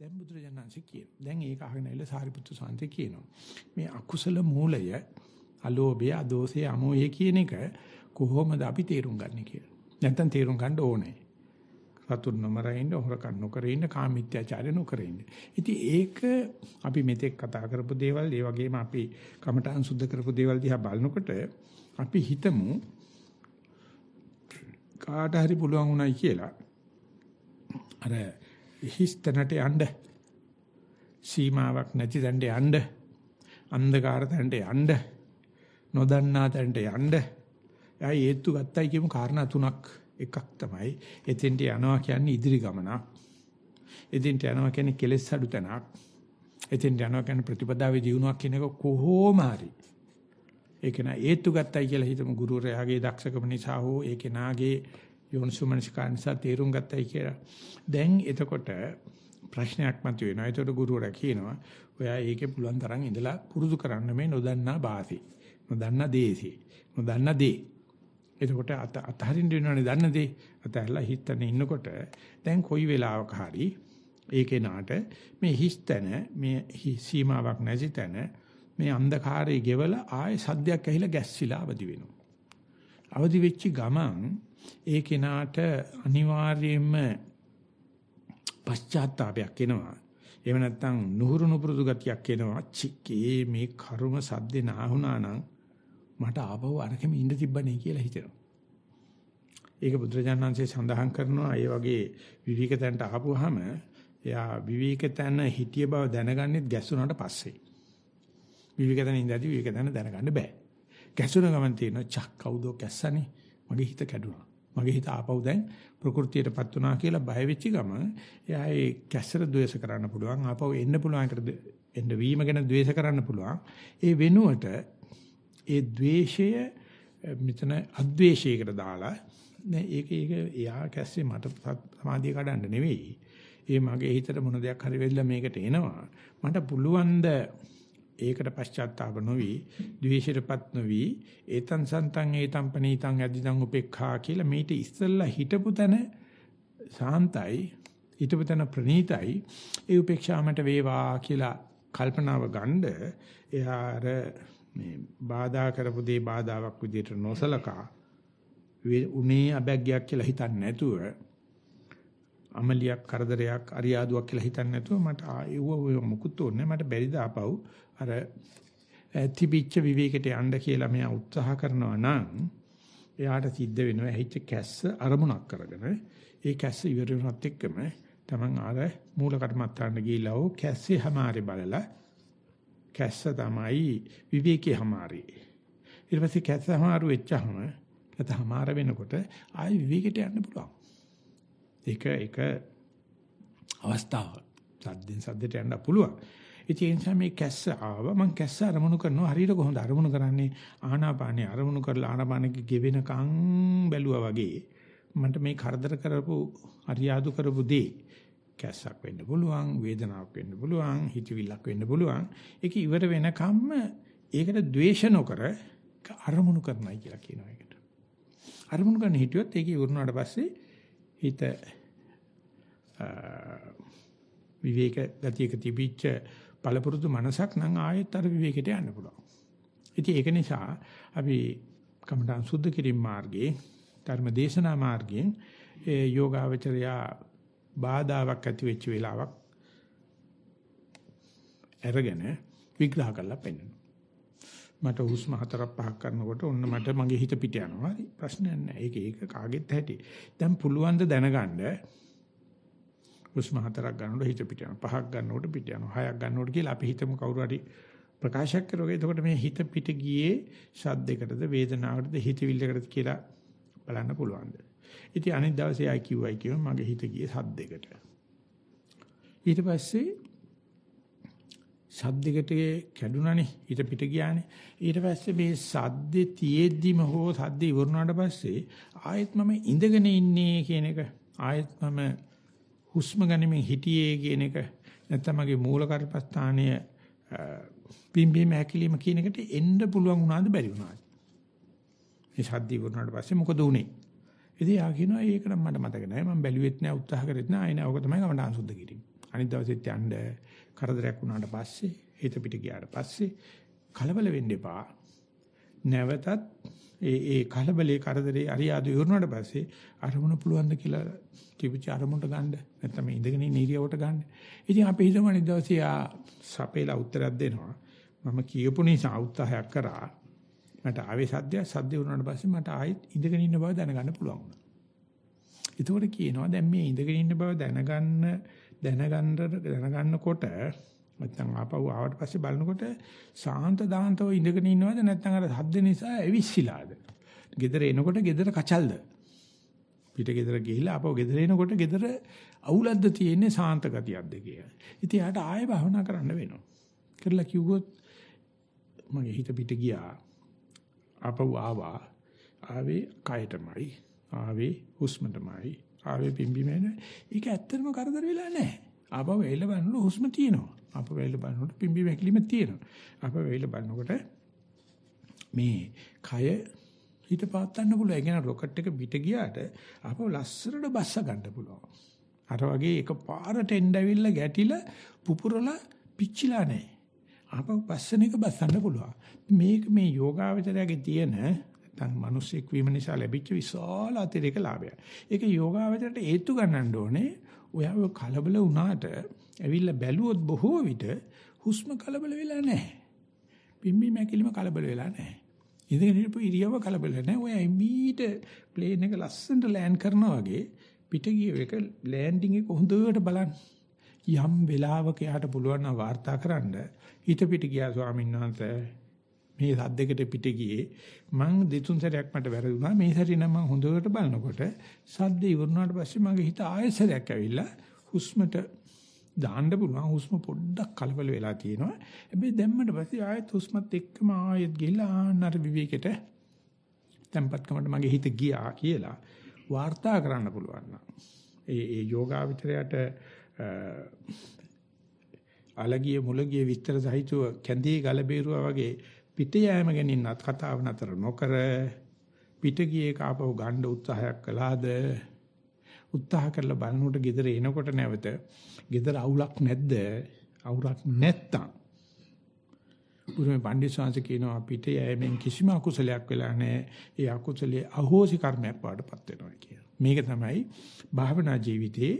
දැන් බුදුරජාණන්සේ කියන. දැන් ඒක අහගෙන ඉල සාරිපුත්තු සාන්තේ කියනවා. මේ අකුසල මූලය අලෝභය, අදෝසය, අමෝහය කියන එක කොහොමද අපි තේරුම් ගන්න කියලා. නැත්තම් තේරුම් ගන්න ඕනේ. සතුන් නොමරින්න, හොරකම් නොකර ඉන්න, කාමීත්‍යාචාරය නොකර ඉන්න. ඉතින් ඒක අපි මෙතෙක් කතා කරපු දේවල්, ඒ වගේම අපි කමඨාන් සුද්ධ කරපු දේවල් දිහා බලනකොට අපි හිතමු කාට හරි පුළුවන් උනායි කියලා. අර හිස්තැනට යන්න. සීමාවක් නැති තැනට යන්න. අන්ධකාර තැනට යන්න. නොදන්නා තැනට යන්න. එයා හේතු ගත්තයි කියමු කාරණා තුනක් එකක් තමයි එතෙන්ට යනවා කියන්නේ ඉදිරි ගමනක් එතෙන්ට යනවා කියන්නේ කෙලෙස් අඩු තැනක්. එතෙන්ට යනවා කියන්නේ ප්‍රතිපදාවේ දියුණුවක් කියන එක කොහොම හරි. ඒක නා හේතු ගත්තයි කියලා හිතමු. ගුරුවරයාගේ දක්ෂකම නිසා හෝ ඒ කෙනාගේ යෝනිසුමනසිකා නිසා තේරුම් ගත්තයි කියලා. දැන් එතකොට ප්‍රශ්නයක් මතුවෙනවා. ඒතකොට ගුරුවරයා කියනවා ඔයා ඒකේ පුළුවන් තරම් ඉඳලා පුරුදු කරන්න මේ නොදන්නා භාෂේ. නොදන්නා දේශේ. නොදන්නා දේ. එතකොට අත අතහරින්න වෙනවනේ දන්න දේ. අතහැරලා හිතන ඉන්නකොට දැන් කොයි වෙලාවක හරි ඒකේ නාට මේ හිස්තන මේ සීමාවක් නැති තැන මේ අන්ධකාරයේ ගෙවල ආයේ සද්දයක් ඇහිලා ගැස්සිලා අවදි වෙනවා. අවදි වෙච්ච ගමන් ඒ කෙනාට අනිවාර්යයෙන්ම පශ්චාත්තාවයක් එනවා. එහෙම නැත්නම් නුහුරු නුපුරුදු ගතියක් එනවා. චිකේ මේ කර්ම සද්දේ නාහුණා නම් මට ආපහු අරකෙම ඉඳ තිබ්බනේ කියලා හිතෙනවා. ඒක බුදුරජාණන්සේ සඳහන් කරනවා ඒ වගේ විවික තැනට ආපුවාම එයා විවික තැන හිටිය බව දැනගන්නෙත් ගැස්සුණාට පස්සේ. විවික තැන ඉඳදී විවික තැන දැනගන්න බෑ. ගැසුණ ගමන් තියෙන චක් කවුදෝ කැස්සනේ මගේ හිත කැඩුනා. මගේ හිත ආපහු දැන් ප්‍රകൃතියටපත් වුණා කියලා බය වෙච්ච ගම එයා ඒ කැස්සර ද්වේෂ කරන්න පුළුවන් ආපහු එන්න පුළුවන් එකට එන්න වීම ගැන ද්වේෂ කරන්න පුළුවන්. ඒ වෙනුවට ඒ ද්වේෂය මෙතන අද්වේෂයකට දාලා ඒක ඒක එයා කැස්සේ මට සමාධිය කඩන්න නෙවෙයි. ඒ මගේ හිතට මොන දෙයක් හරි වෙලා මේකට එනවා. මට පුළුවන් ද ඒකට පශ්චාත්තාප නොවි, ද්වේෂයටපත් නොවි, ඒතං සන්තං ඒතං පනීතං අදිදං උපේක්ඛා කියලා මේිට ඉස්සෙල්ලා හිටපු තැන සාන්තයි, හිටපු තැන ප්‍රණීතයි, ඒ උපේක්ෂාමට වේවා කියලා කල්පනාව ගන්න එයා අර මේ බාධා කරපු දේ බාධාවක් විදිහට නොසලකා උනේ අබැග්යක් කියලා හිතන්නේ නැතුව අමලියක් කරදරයක් අරියාදුවක් කියලා හිතන්නේ නැතුව මට ආයෙව මොකුත් ඕනේ මට බැරිද ආපහු අර තිබිච්ච විවේකයට යන්න කියලා මෙයා උත්සාහ කරනවා නම් එයාට සිද්ධ වෙනවා ඇහිච්ච කැස්ස අරමුණක් කරගෙන. ඒ කැස්ස ඉවර වෙනත් එක්කම තමන් අර මූල කර්මත්තාන්න ගිහිලා ඕ කැස්සේ හැමාරේ බලලා කැස්ස තමයි විවේකේ හැමාරේ. ඊට පස්සේ කැස්ස හැමාරු වෙච්චහම නැත්නම් හැමාර වෙනකොට ආයි විවේකයට යන්න පුළුවන්. ඒක ඒක අවස්ථාව සද්දෙන් සද්දට යන්න පුළුවන්. ඉතින් ඒ නිසා මේ කැස්ස ආව. මම කැස්ස අරමුණු කරනවා. හරියට කොහොමද අරමුණු කරන්නේ? ආනාපානිය අරමුණු කරලා ආනාපානෙක ගෙවෙනකන් බැලුවා වගේ. මන්ට මේ කරදර කරපු අරියාදු කරපු දේ කැස්සක් වෙන්න පුළුවන් වේදනාවක් වෙන්න පුළුවන් හිතවිල්ලක් වෙන්න පුළුවන්. ඒක ඉවර වෙනකම්ම ඒකට ද්වේෂ නොකර අරමුණු කරනයි කියලා කියනවා ඒකට. අරමුණු කරන හිටියොත් ඒක ඉවරුනාට පස්සේ හිත විවේක ගතියක තිබිච්ච පළපුරුදු මනසක් නම් ආයෙත් අර විවේකයට යන්න පුළුවන්. ඉතින් ඒක නිසා අපි කමඨං සුද්ධ කිරීම මාර්ගයේ ධර්ම දේශනා මාර්ගයෙන් ඒ යෝගාවචරයා බාධාවක් ඇති වෙච්ච වෙලාවක් අරගෙන විග්‍රහ කරලා පෙන්නනවා. මට හුස්ම හතරක් පහක් කරනකොට ඔන්න මට මගේ හිත පිට යනවා. හරි ප්‍රශ්නයක් නැහැ. ඒක ඒක කාගෙත් ඇති. දැන් පුළුවන් ද දැනගන්න හුස්ම හතරක් ගන්නකොට හිත පිට යනවා. පහක් ගන්නකොට පිට යනවා. හයක් ගන්නකොට කියලා අපි හිතමු කවුරු හරි ප්‍රකාශයක් කරුවා. එතකොට මේ හිත පිට ගියේ ශබ්දයකටද වේදනාවකටද හිතවිල්ලකටද කියලා බලන්න පුළුවන්ද? ඉතින් අනිත් දවසේ ආයි කිව්වයි කියව මගේ හිත ගියේ සද්දයකට. ඊට පස්සේ සද්දයකට කැඩුනනේ හිත පිට ගියානේ. ඊට පස්සේ මේ සද්දේ තියේද්දිම හෝ සද්ද ඉවරුනාට පස්සේ ආයෙත් මම ඉඳගෙන ඉන්නේ කියන එක ආයෙත් මම හුස්ම ගනිමින් හිටියේ කියන එක නැත්නම් මගේ මූල කර්පස්ථානය පිම්බීම හැකිලිම කියන එකට එන්න පුළුවන් වුණාද බැරි වුණාද? මේ ශබ්දي වුණාට පස්සේ මොකද උනේ? ඉතින් යා කියනවා ඒක නම් මට මතක නැහැ මම බැලුවෙත් නැහැ උත්සාහ කරෙත් නැහැ ආයෙ නෑ ඕක තමයි කමඩාන් සුද්ධ කිරීම. අනිත් දවසෙත් යන්න කරදරයක් වුණාට පස්සේ හිත පිට ගියාට පස්සේ කලබල වෙන්න එපා. නැවතත් ඒ ඒ කලබලේ කරදරේ අරියාදු ඉවරනට පස්සේ අරමුණ පුළුවන් ද කියලා තිබිච්ච අරමුණට ගන්න නැත්නම් ඉඳගෙන ඉන්න ඉරියවට ගන්න. ඉතින් අපි හිතමු අනිත් දවසේ ආ සපේලා උත්තරයක් දෙනවා. මම කියපු නිසා උත්සාහයක් කරා. මට ආවේ සද්දය සද්ද වුණාට පස්සේ මට ආයෙත් ඉඳගෙන ඉන්න බව දැනගන්න පුළුවන් වුණා. ඒතකොට කියනවා දැන් මේ ඉඳගෙන ඉන්න බව දැනගන්න දැනගන්න දැනගන්නකොට නැත්නම් ආපහු ආවට පස්සේ බලනකොට සාන්ත දාන්තව ඉඳගෙන ඉන්නවද නැත්නම් අර හද්ද නිසා ඇවිස්සිලාද? ගෙදර එනකොට ගෙදර කචල්ද? පිට ගෙදර ගිහිල්ලා ආපහු ගෙදර එනකොට ගෙදර අවුලක්ද තියෙන්නේ සාන්ත ගතියක්ද කියලා. ඉතින් යාට ආයෙ භවනා කරන්න වෙනවා. කරලා කිව්වොත් මගේ හිත පිට ගියා. ආපහු ආවා. ආවේ කයටමයි. ආවේ හුස්මටමයි. ආවේ පිම්බිමේන. ඒක ඇත්තටම කරදර වෙලා නැහැ. ආපහු එල්ල බලනකොට හුස්ම තියෙනවා. අප වේල බලනකොට පිම්බි වැකිලිම තියෙනවා. අප වේල බලනකොට මේ කය හිත පාත්තන්න පුළුවන්. ඒ කියන්නේ රොකට් එක පිට ගියාට අප ලස්සනට බස්ස ගන්න පුළුවන්. අර වගේ එක පාරට එන්න ඇවිල්ලා ගැටිලා පුපුරලා පිච්චිලා නැහැ. අප බස්සන එක බස්සන්න පුළුවන්. මේක මේ යෝගාවචරයේ තියෙන නැත්නම් මිනිස්සෙක් වීම නිසා ලැබිච්ච විශාල අතිරේක ලාභයක්. ඒක යෝගාවචරයට හේතු ගන්නන්න ඕනේ. ඔයාව කලබල වුණාට ඇවිල්ලා බැලුවොත් බොහෝ විට හුස්ම කලබල වෙලා නැහැ. පිම්බි මැකිලිම කලබල වෙලා නැහැ. ඉඳගෙන ඉරපු ඉරියව කලබල නැහැ. ඔය එමීට ප්ලේන් එක ලස්සනට ලෑන්ඩ් කරනවා වගේ පිට ගිය එක ලෑන්ඩින් එක හොඳට බලන්න. යම් වෙලාවක යාට පුළුවන් නම් වාර්තා කරන්න හිත පිට ගියා ස්වාමීන් වහන්සේ මේ සද්දෙකට පිට ගියේ. මං දෙතුන් සැරයක් මට වැරදුනා. මේ සැරේ නම් මං හොඳට බලනකොට සද්ද ඉවරනාට පස්සේ මගේ හිත ආයෙසරයක් ඇවිල්ලා හුස්මට දාන්න පුළුවන්. හුස්ම පොඩ්ඩක් කලබල වෙලා තියෙනවා. හැබැයි දැම්මට පස්සේ ආයෙත් හුස්මත් එක්කම ආයෙත් ගිහලා ආන්නර විවේකෙට tempatකමට මගේ හිත ගියා කියලා වාර්තා කරන්න පුළුවන් ඒ ඒ යෝගාවචරයට අලගිය මුලගිය විස්තර සහිතව කැඳේ ගල බේරුවා වගේ පිට යෑම ගැනින්නත් කතාව නතර නොකර පිට ගියේ කාපව ගන්න උත්සාහයක් කළාද උත්සාහ කරලා බලනකොට ගෙදර එනකොට නැවත ගෙදර අවුලක් නැද්ද? අවුලක් නැත්තම්. බුදුමේ පණ්ඩිත ශාන්ස කියනවා අපිට යෑමෙන් කිසිම අකුසලයක් වෙලා නැහැ. ඒ අකුසලයේ අහෝසි කර්මයක් වඩපත් වෙනවා කියලා. මේක තමයි භාවනා ජීවිතයේ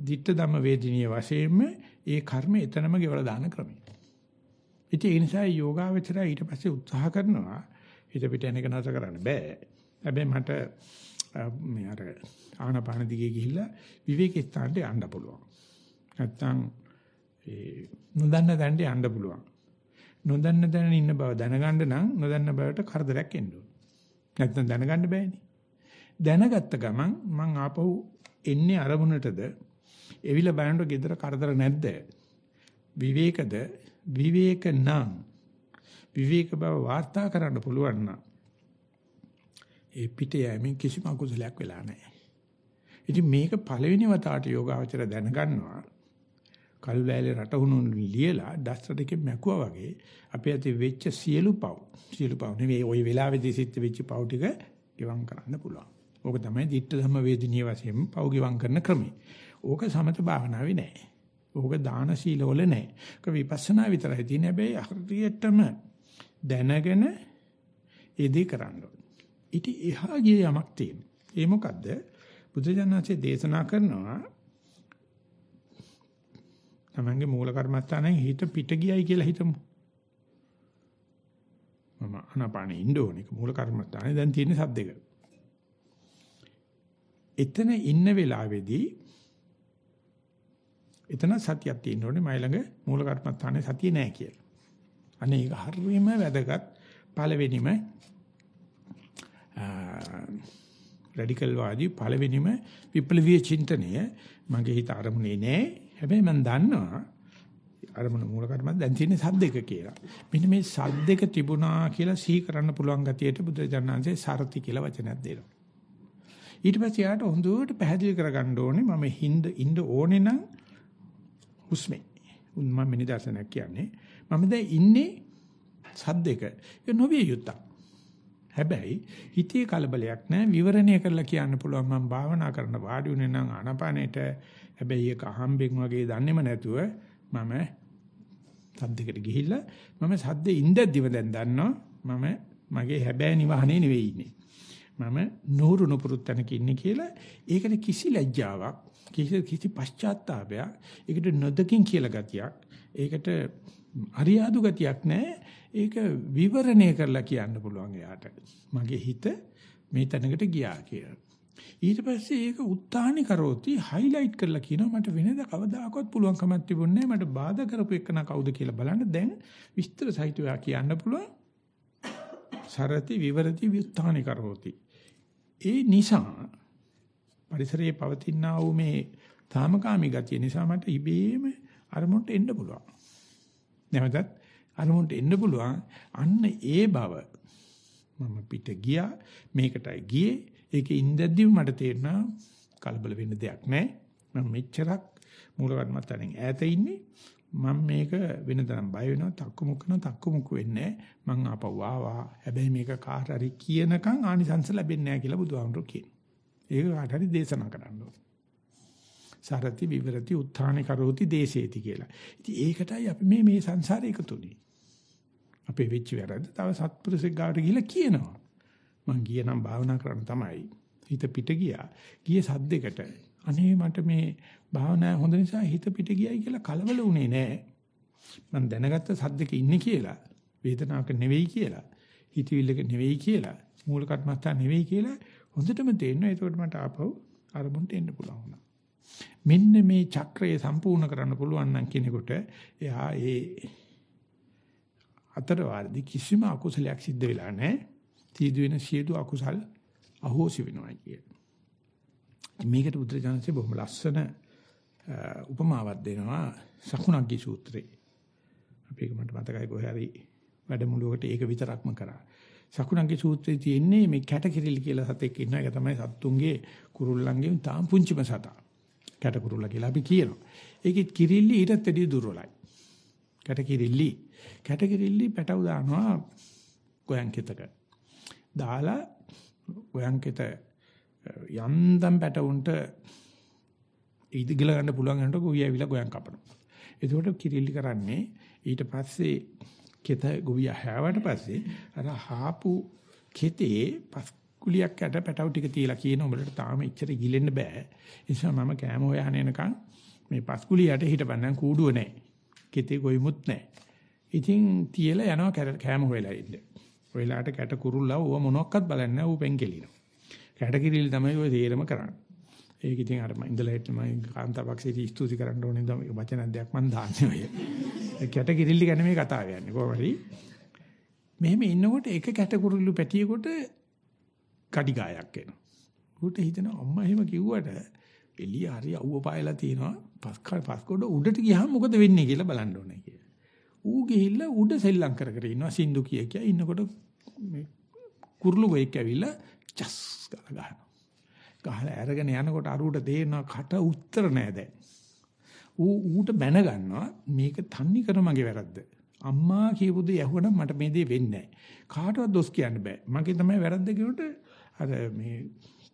දිට්ඨ ධම්ම වේදිනිය වශයෙන්ම ඒ කර්ම එතනම ගෙවලා දාන ක්‍රමය. ඉතින් ඒ නිසා යෝගාවචරය ඊට පස්සේ උත්සාහ කරනවා හිත පිට එන එක නැස කරන්න බෑ. හැබැයි මට මේ අර ආනපාන දිගේ ගිහිල්ලා විවේක ස්ථානට යන්න පුළුවන්. නැත්තම් ඒ නොදන්න තැනට යන්න පුළුවන්. නොදන්න තැන ඉන්න බව දැනගන්න නම් නොදන්න බවට කරදරයක් එන්න ඕන. නැත්තම් දැනගන්න බෑනේ. දැනගත්ත ගමන් මං ආපහු එන්නේ අරමුණටද එවිල බලනකොට gedara කරදර නැද්ද? විවේකද විවේක නම් විවේක බව වාර්තා කරන්න පුළුවන් නම් ඒ පිට යෑමෙන් කිසිම අකුසලයක් වෙලා නැහැ. ඉතින් මේක පළවෙනි වතාවට යෝගාවචර දැනගන්නවා. කල්වැලේ රටහුණු ලියලා දස්තර දෙකෙන් මැකුවා වගේ අපේ ඇති වෙච්ච සියලු පව් සියලු පව් නෙවෙයි ওই වෙලාවේදී සිත් වෙච්ච පව් ටික ගෙවම් කරන්න පුළුවන්. ඕක තමයි ditta ධම්ම වේදිනිය වශයෙන් පව් ගෙවම් කරන ක්‍රමය. ඕක සමත භාවනාවේ නෑ. ඕක දාන සීලවල නෑ. ඕක විපස්සනා විතරයි තියෙන හැබැයි හරියටම දැනගෙන එදී කරන්න ඕනේ. ඉතින් එහා ගිය යමක් තියෙනවා. ඒ මොකද්ද? බුදුජානනාංශයේ දේශනා කරනවා තමන්ගේ මූල කර්මස්ථානයෙන් හිත පිට ගියයි කියලා හිතමු. මම අනපානේ ඉන්න ඕනේ. මූල කර්මස්ථානේ දැන් තියෙන සද්දෙක. එතන ඉන්න වෙලාවේදී එතන සතියක් තියෙන්න ඕනේ. මයි ළඟ මූල කර්මස්ථානේ සතිය නැහැ කියලා. අනේ ඒක හරියම වැදගත් පළවෙනිම රැඩිකල් වාදී පළවෙනිම විප්ලවීය චින්තනය මගේ හිත අරමුණේ නෑ. හැබැයි මම දන්නවා අරමුණ මූල කර්මත් දැන් තියෙන්නේ සද්දක කියලා. මෙන්න මේ සද්දක තිබුණා කියලා සිහි කරන්න පුළුවන් ගතියට බුදුරජාණන්සේ සරති කියලා වචනයක් දෙනවා. ඊට පස්සේ යාට හොඳට පැහැදිලි කරගන්න ඕනේ මම හින්ද ඉන්න ඕනේ නම් හුස්මේ. මම නිදර්ශනයක් කියන්නේ. මම දැන් ඉන්නේ සද්දක. ඒක නොවිය යුත්තක්. හැබැයි හිතේ කලබලයක් නැහැ විවරණය කරලා කියන්න පුළුවන් මම භාවනා කරන වාඩි උනේ නම් ආනපානෙට හැබැයි ඒක අහම්බෙන් වගේ දන්නේම නැතුව මම සද්දෙකට ගිහිල්ලා මම සද්දේ ඉඳද්දිම දැන් දන්නවා මම මගේ හැබෑ නිවහනේ නෙවෙයි ඉන්නේ. මම නూరు නුපුරුත් තැනක ඉන්නේ කියලා ඒකට කිසි ලැජ්ජාවක් කිසි කිසි පශ්චාත්තාවයක් ඒකට නොදකින් කියලා ගතියක් ඒකට අරියාදු ගතියක් නැහැ. ඒක විවරණය කරලා කියන්න පුළුවන් එයාට. මගේ හිත මේ තැනකට ගියා කියලා. ඊට පස්සේ ඒක උත්හානි කරෝති හයිලයිට් කරලා කියනවා. මට වෙනද කවදාකවත් පුළුවන් කමක් තිබුණේ මට බාධා කරපු එකන කවුද කියලා බලන්න. දැන් විස්තර සහිතව කියන්න පුළුවන්. සරති විවරති විඋත්හානි කරෝති. ඒ නිසා පරිසරයේ පවතිනා වූ මේ තාමකාමී ගතිය නිසා මට ඉබේම අරමුණට එන්න පුළුවන්. නැවතත් අරමුණට එන්න පුළුවන් අන්න ඒ බව මම පිට ගියා මේකටයි ගියේ ඒකේ ඉඳද්දි මට තේරුණා කලබල වෙන්න දෙයක් නැහැ. මම මෙච්චරක් මූලකර්මත්තෙන් ඈත ඉන්නේ මම මේක වෙනතරම් බය වෙනවා තක්කු මුක්කන තක්කු මුක්කු වෙන්නේ මං ආපහු ආවා. හැබැයි මේක කාට හරි කියනකම් ආනිසංස ලැබෙන්නේ නැහැ කියලා බුදුහාමුදුරුවෝ කියනවා. ඒක කාට හරි දේශනා කරන්න ඕන. සරති විවරති උත්ථාන කරෝති දේශේති කියලා. ඉතින් ඒකටයි අපි මේ මේ සංසාරේ එකතුනේ අපේ වෙච්ච වැරද්ද තව සත්පුරුෂෙක් ගාවට ගිහිල්ලා කියනවා. මං ගිය නම් භාවනා කරන්න තමයි. හිත පිට ගියා. ගියේ සද්දෙකට අනේ මට මේ භාවනාව හොඳ නිසා හිත පිට ගියයි කියලා කලබල වුණේ නෑ. මම දැනගත්ත සද්දක ඉන්නේ කියලා, වේදනාවක නෙවෙයි කියලා, හිතවිල්ලක නෙවෙයි කියලා, මූල කර්මස්ථාන නෙවෙයි කියලා හොඳටම තේරෙනවා. ඒකට මට ආපහු අරමුණට එන්න පුළුවන් වුණා. මෙන්න මේ චක්‍රය සම්පූර්ණ කරන්න පුළුවන් නම් කෙනෙකුට එයා ඒ අතර වාරදි කිසිම අකුසලයක් සිද්ධ වෙලා නැහැ. තීදු වෙන සියලු අකුසල් අහෝසි වෙනවා කියන්නේ. මේකට බුදුරජාණන්සේ බොහොම ලස්සන උපමාවක් දෙනවා සකුණග්ගි සූත්‍රේ. අපි ඒක මට මතකයි කොහේ හරි වැඩමුළුවකට ඒක විතරක්ම කරා. සකුණග්ගි සූත්‍රයේ තියෙන්නේ මේ කැටකිරිලි කියලා සතෙක් ඉන්නවා. ඒක තමයි සත්තුන්ගේ කුරුල්ලන්ගේ තාම පුංචිම සතා. කැටකුරුල්ලා කියලා අපි කියනවා. ඒකෙත් කිරිල්ලි ඊටත් වැඩිය දුර්වලයි. කැටකිරිල්ලි කැටකිරිල්ලි පැටව දානවා ගෝයන් කෙතක. දාලා ගෝයන් කෙත යන්තම් පැටවුන්ට ඉදිගල ගන්න පුළුවන් යනකොට ගොවි ඇවිල්ලා ගොයන් කපනවා. එතකොට කිරිල්ලි කරන්නේ ඊට පස්සේ කෙත ගොවිය හැවට පස්සේ අර හාපු කෙතේ පස් කුලියක් යට පැටව ටික තියලා කියන උඹලට තාම ඉච්චර ගිලෙන්න බෑ. ඒ නිසා මම කෑම හොයහන එනකන් මේ පස් කුලියට හිටපන්නම් කූඩුව නැහැ. කෙතේ ගොයිමුත් නැහැ. ඉතින් තියලා යනවා කෑම හොයලා ඉන්න. ඔයලාට කැට කුරුල්ලා ඌව මොනක්වත් බලන්නේ නැහැ ඌ පෙන්කෙලිනවා. කැට කිරිලි තමයි ඔය තේරම කරන්නේ. ඒක ඉතින් අර මම ඉඳලා හිට මම කාන්තාවක්සේදී ස්තුති කරන්න ඕනේ නම් වචන දෙයක් මම දාන්නේ ඔය. කැට කිරිල්ලි ගැන මේ කතාව යන්නේ කොහොම හරි. මෙහෙම ඉන්නකොට එක කැට කුරුල්ලු පැටියෙකුට කඩි ගායක් එනවා. ඌට හිතෙනවා අම්මා එහෙම කිව්වට එළිය හරි අවුව පායලා තියෙනවා. පස් පස්කොඩ උඩට ගියාම මොකද වෙන්නේ කියලා බලන්න ඕනේ කියලා. ඌ ගිහිල්ලා උඩ සෙල්ලම් කර කර ඉන්නවා සින්දු කිය කිය ඉන්නකොට මේ කුරුළු ගොයෙක් ඇවිල්ලා චස් ගාලා ගහනවා. ගහලා අරගෙන යනකොට අරුවට තේරෙනවා කට උත්තර නෑ දැන්. ඌ ඌට බැන ගන්නවා මේක තන්නි කර මගේ වැරද්ද. අම්මා කියපු දේ ඇහුවනම් මට මේ දේ වෙන්නේ නෑ. කාටවත් දොස් කියන්න බෑ. මගේ තමයි වැරද්ද කියනකොට අර මේ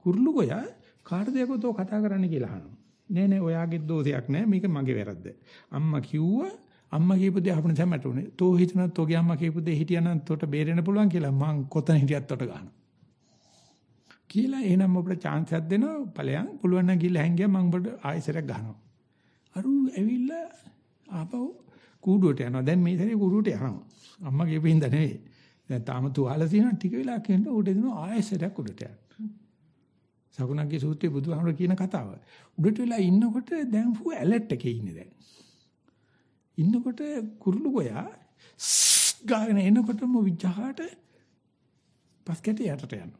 කුරුළු ගෝයා කාටද යකෝ කතා කරන්න කියලා අහනවා. නෑ නෑ ඔයාගේ දෝෂයක් නෑ මේක මගේ වැරද්ද. අම්මා කිව්වා අම්මා කියපු දේ අපිට තමයි උනේ. තෝ හිතනත් ඔගේ අම්මා කියපු දේ හිටියනම් තොට බේරෙන්න පුළුවන් කියලා මං කොතන හිටියත් තොට ගන්නවා. කියලා එහෙනම් ඔබට chance එකක් දෙනවා ඵලයන් පුළුවන් නම් ගිහලා හැංගියා මම ඔබට ආයෙසරක් ගහනවා. අරු ඇවිල්ලා ආපහු කූඩුවට යනවා. දැන් මේ සැරේ කූඩුවට යනවා. අම්මා කියපින්ද නෙවෙයි. දැන් තාම තුවාල තියෙනවා ටික වෙලා කියනකොට උඩ දෙනවා ආයෙසරක් උඩට යන්න. සකුණක්ගේ සූත්‍රයේ බුදුහාමර කියන කතාව. උඩට වෙලා ඉන්නකොට දැන් ෆු ඇලර්ට් එකේ ඉන්නේ දැන්. ඉන්නකොට කුරුළු ගෝයා ගාගෙන එනකොටම විජහාට පස්කැට යටට යනවා.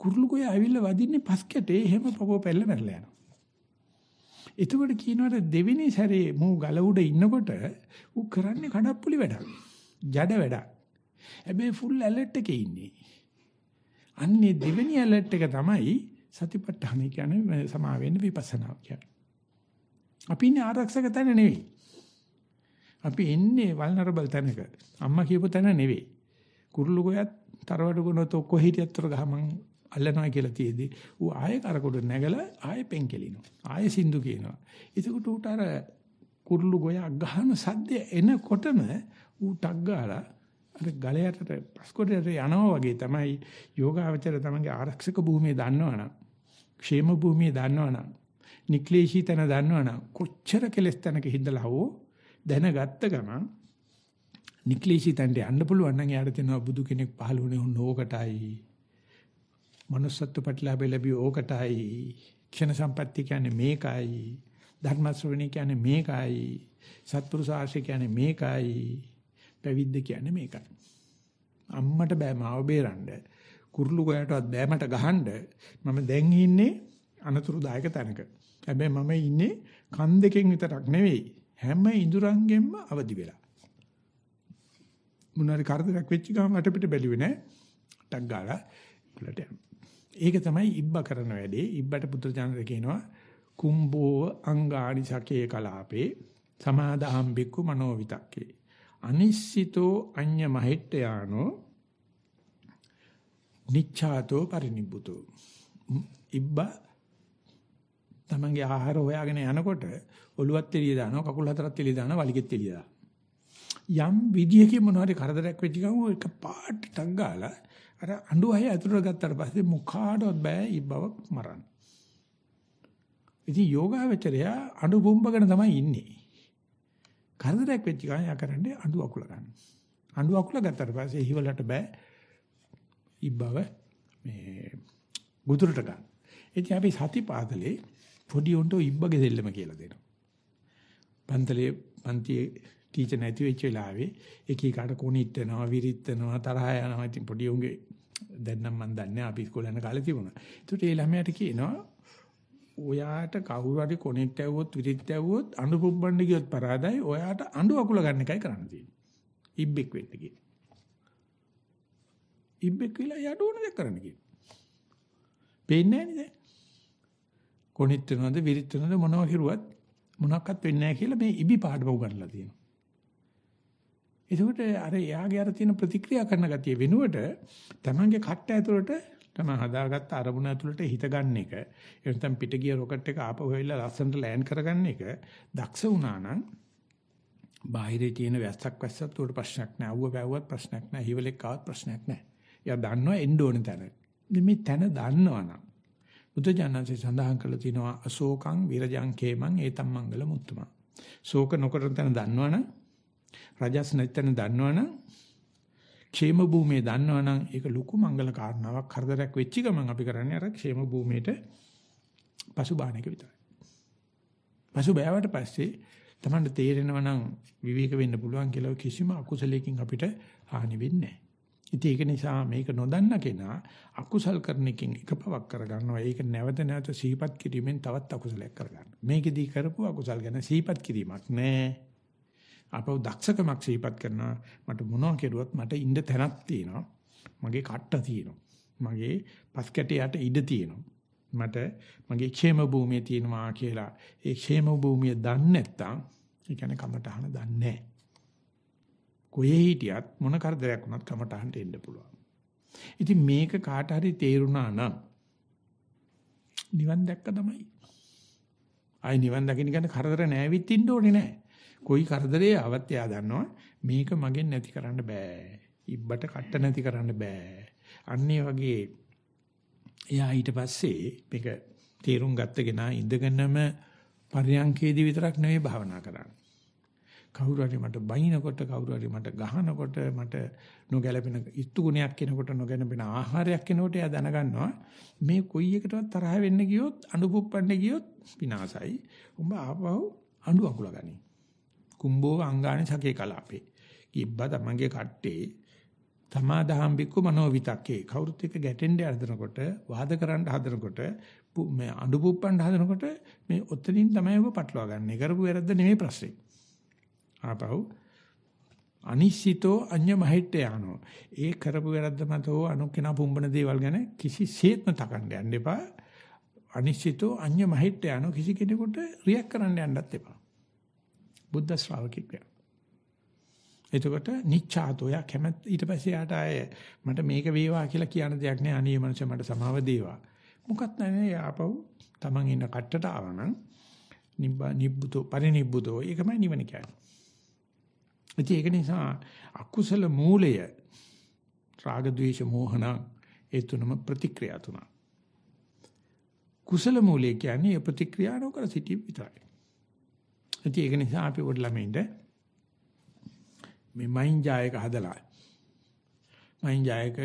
කුරුළු කොය ඇවිල්ලා වදින්නේ පස් කැටේ එහෙම පපුව පැල්ල මැරලා යනවා. එතකොට කියනවාට දෙවෙනි සැරේ මූ ගල උඩ ඉන්නකොට ඌ කරන්නේ කඩප්පුලි වැඩක්. ජඩ වැඩක්. හැබැයි ෆුල් ඇලර්ට් එකේ ඉන්නේ. අන්නේ දෙවෙනි ඇලර්ට් එක තමයි සතිපට්ඨාන කියන්නේ සමා වෙන්න විපස්සනා කියන්නේ. අපි ඉන්නේ ආරක්ෂක තැන නෙවෙයි. අපි ඉන්නේ වල්නරබල් තැනක. අම්මා කියපු තැන නෙවෙයි. කුරුළු ගොයත් තරවඩු ගුණත් ඔක්කො හිටියත් උතර ගහමන් අල්ලනවා කියලා තියේදී ඌ ආයෙ කරකොඩ නැගලා ආයෙ පෙන්කෙලිනවා. ආයෙ සින්දු කියනවා. එතකොට ඌට අර කුරුළු ගොයක් ගහන සද්දය එනකොටම ඌ ටක් ගාලා අර ගලයටට පස්කොඩට යනවා වගේ තමයි යෝගාවචර තමන්ගේ ආරක්ෂක භූමිය දන්නවනම් ക്ഷേම භූමිය දන්නවනම් නික්ලේශී තැන දන්නවනම් කොච්චර කෙලස් තැනක හිඳලා හෝ දැනගත්ත ගමන් නික්ලේශී තැනට යන්න පුළුවන් නම් යාට තේනවා බුදු කෙනෙක් පහළ වුණේ උන් ඕකටයි. manussත්ව ප්‍රතිලාභය ලැබිය ඕකටයි. ක්ෂණ සම්පatti කියන්නේ මේකයි. ධර්ම ශ්‍රවණය කියන්නේ මේකයි. සත්පුරුෂ ආශ්‍රය කියන්නේ මේකයි. පැවිද්ද කියන්නේ මේකයි. අම්මට බෑ මාව බේරන්න. කුරුළු ගයටවත් බෑ මට ගහන්න. මම දැන් ඉන්නේ අනතුරුදායක තැනක. හැබැයි මම ඉන්නේ කන් දෙකෙන් විතරක් නෙවෙයි. හැම ඉඳුරංගෙන්ම අවදි වෙලා. මොනාරි කරදරයක් වෙච්ච ගමන් වටපිට බැලුවේ නෑ ටක් ගාලා උලට යනවා ඒක තමයි ඉබ්බා කරන වැඩේ. ඉබ්බට පුත්‍රජානක කියනවා කුම්බෝ අංගානි සකේ කලාපේ සමාදාහම් බික්කු මනෝවිතක්කේ. අනිශ්චිතෝ අඤ්ඤ මහිට්ඨයානෝ නිච්ඡාතෝ පරිනිබ්බුතෝ. ඉබ්බා තමන්ගේ ආහාර හොයාගෙන යනකොට ඔළුවත් එළිය දානවා කකුල් හතරත් එළිය දානවා වලිගෙත් එළිය දානවා. යම් විදියකින් මොනවාරි කරදරයක් වෙච්ච ගමන් ඒක පාට ටක් ගාලා අර අඬු අය ඇතුළට ගත්තාට පස්සේ මුඛාඩවත් බෑ ඉබ්බව මරන්න. ඉතින් යෝගාවචරය අඬු බොම්බගෙන තමයි ඉන්නේ. කරදරයක් වෙච්ච ගමන් යා කරන්නේ අඬු අකුල ගන්න. අඬු අකුල ගත්තාට පස්සේ හිවලට බෑ ඉබ්බව මේ ගුදුරට ගන්න. ඉතින් අපි සතිපාදලේ පොඩි උන්ට ඉබ්බගේ දෙල්ලම කියලා දෙනවා. පන්තලේ පන්තියේ ටීචර් නැති වෙච්ච වෙලාවේ එක එකට කොනිටනවා විරිටනවා තරහ යනවා ඉතින් පොඩි උන්ගේ දැන් නම් මම දන්නේ අපි ඉස්කෝලේ යන කාලේ තිබුණා. ඒකට ඒ ළමයාට කියනවා ඔයාට කවුරු හරි කොනිට ඇව්වොත් විරිට ඇව්වොත් අඬු පුබ්බන්න ගියොත් පරාදයි ඔයාට අඬු අකුල ගන්න එකයි කරන්න තියෙන්නේ. ඉබ්බෙක් වෙන්න කියන. ඉබ්බෙක් කියලා යට ඕන දෙයක් කරන්න කියන. පේන්නේ නැහැ නේද? කොනිට වෙනවද විරිට වෙනවද මොනවා හිරුවත් මොනක්වත් වෙන්නේ නැහැ කියලා මේ ඉබි පාඩම උගන්ලා තියෙනවා. එතකොට අර එයාගේ අර තියෙන ප්‍රතික්‍රියා කරන ගතිය වෙනුවට තමන්ගේ කට්ට ඇතුළට තමන් හදාගත්ත අරමුණ ඇතුළට හිත ගන්න එක එතන පිට ගිය රොකට් එක ආපහු වෙලා ලස්සනට ලෑන්ඩ් කරගන්න එක දක්ෂ වුණා නම් බාහිරේ තියෙන වැස්සක් වැස්සත් උඩ ප්‍රශ්නයක් නෑ. අවුව වැවුවත් ප්‍රශ්නයක් නෑ. හිවලෙක් ආවත් ප්‍රශ්නයක් නෑ. එයා දන්නවා එන්න ඕන තැන. මේ තැන දන්නවනම් බුදුජානන්සේ සඳහන් කළා තිනවා අශෝකං විරජං කේමං ඒතම් මංගල මුත්තම. ශෝක නොකරන තැන දන්නවනම් රජස් නැතන දන්නවනම් ക്ഷേම භූමිය දන්නවනම් ඒක ලুকু මංගල කාරණාවක් හතරක් වෙච්ච ගමන් අපි කරන්නේ අර ക്ഷേම භූමියට පසුබාන එක විතරයි. පසු බෑවට පස්සේ තමන්ට තේරෙනවා නම් විවේක වෙන්න පුළුවන් කියලා කිසිම අකුසලයකින් අපිට හානි වෙන්නේ නැහැ. ඉතින් ඒක නිසා මේක නොදන්න කෙනා අකුසල් කරන එකෙන් එකපවක් කරගන්නවා. ඒක නැවත නැවත සිහිපත් කිරීමෙන් තවත් අකුසලයක් කරගන්නවා. මේකෙදී කරපු අකුසල් ගැන සිහිපත් කිරීමක් නැහැ. අපව දක්ෂකමක් සිහිපත් කරනවා. මට මොනවා කෙරුවත් මට ඉන්න තැනක් තියෙනවා. මගේ කට්ට තියෙනවා. මගේ පස් කැටයට ඉඩ තියෙනවා. මට මගේ ക്ഷേම භූමිය තියෙනවා කියලා. ඒ ക്ഷേම භූමිය දන්නේ නැත්නම් ඒ කියන්නේ කමටහන දන්නේ නැහැ. කොහේ හිටියත් මොන කරදරයක් වුණත් කමටහනට එන්න පුළුවන්. ඉතින් මේක කාට හරි තේරුණා නම් නිවන් දැක්ක තමයි. ආයි නිවන් දකින්න ගන්න කරදර නැවිත් ඉන්න ඕනේ නැහැ. කොයි කරදරේ ආවත් එයා දන්නවා මේක මගෙන් නැති කරන්න බෑ. ඉබ්බට කට්ට නැති කරන්න බෑ. අන්නේ වගේ එයා ඊට පස්සේ මේක තේරුම් ගත්තගෙන ඉඳගෙනම පරියන්කේදී විතරක් නෙවෙයි භාවනා කරන්නේ. කවුරු හරි මට බයිනකොට කවුරු හරි මට ගහනකොට මට නොගැලපෙන ඉස්තු ගුණයක් කෙනකොට නොගැලපෙන ආහාරයක් කෙනකොට එයා දැනගන්නවා මේ කොයි එකටවත් තරහ වෙන්න ගියොත් අඬුපුප්පන්න ගියොත් විනාසයි. උඹ ආපහු අඬු අකුල ගනි. කුම්බෝ අංගාණ සකේ කලාපේ. කිබ්බා තමන්ගේ කට්ටේ තමාදහම් බික්කු මනෝ විතක්කේ කවුරුත් එක්ක ගැටෙන්න හදනකොට වාද කරන්න හදනකොට මේ අඬු පුප්පන්න හදනකොට මේ ඔතනින් තමයි ඔබ පටලවා ගන්න. කරපු වැරද්ද නෙමෙයි ප්‍රශ්නේ. ආපහු අනිශ්චිතෝ අඤ්ඤ මහිට්ඨ යano. ඒ කරපු වැරද්ද මත හෝ අනුකිනා පුම්බන දේවල් ගැන කිසිසේත්ම තකන්න යන්න එපා. අනිශ්චිතෝ අඤ්ඤ මහිට්ඨ යano කිසි කෙනෙකුට රියැක්ට් කරන්න යන්නත් එපා. බුද්ධ ශ්‍රාවකෙක් වෙනවා. එතකොට නිච්ඡාතෝ යා කැමැත් ඊට පස්සේ යාට ආය මට මේක වේවා කියලා කියන දෙයක් නෑ අනේ මනස මට සමාව දේවා. මොකක් නැහැ යාපව් Taman ඉන්න කට්ටට ආවනම් නිබ්බා නිබ්බුතෝ පරිනිබ්බුතෝ ඒකමයි නිවන කියන්නේ. ඒක නිසා අකුසල මූලය රාග ద్వේෂ මෝහන ඒ තුනම ප්‍රතික්‍රියා තුනක්. කුසල මූලය කියන්නේ ප්‍රතික්‍රියා නොකර සිටීම විතරයි. ඒක නිසා අපි පොඩි ළමයින්ට මේ මයින් ජායක හදලා මයින් ජායක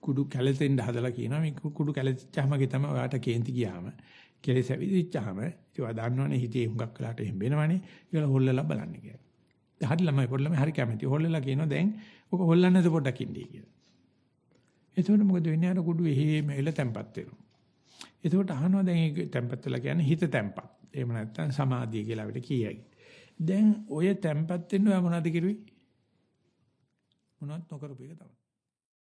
කුඩු කැලෙතෙන් හදලා කියනවා මේ කුඩු කැලෙච්චාම ගේ තමයි ඔයාට කේන්ති ගියාම කෙලෙස ඇවිදිච්චාම ඒවා දන්නවනේ හිතේ හුඟක් වෙලාට එහෙම්බෙනවනේ ඒකල හොල්ලලා බලන්න කියලා. හරි ළමයි පොඩි ළමයි හරි කැමති. හොල්ලලා කියනවා දැන් ඔක හොල්ලන්න නැද පොඩ්ඩක් ඉන්නේ කියලා. එතකොට මොකද වෙන්නේ අර කුඩු එහෙම එල තැම්පත් වෙනවා. එතකොට අහනවා දැන් ඒක තැම්පත් වෙලා කියන්නේ හිත තැම්පත්. එහෙම නැත්නම් සමාධිය කියලා අපිට කියයි. දැන් ඔය තැම්පත් වෙන්න ඔයා මොනවද කිරුවේ? මොනවත් නොකරපු එක තමයි.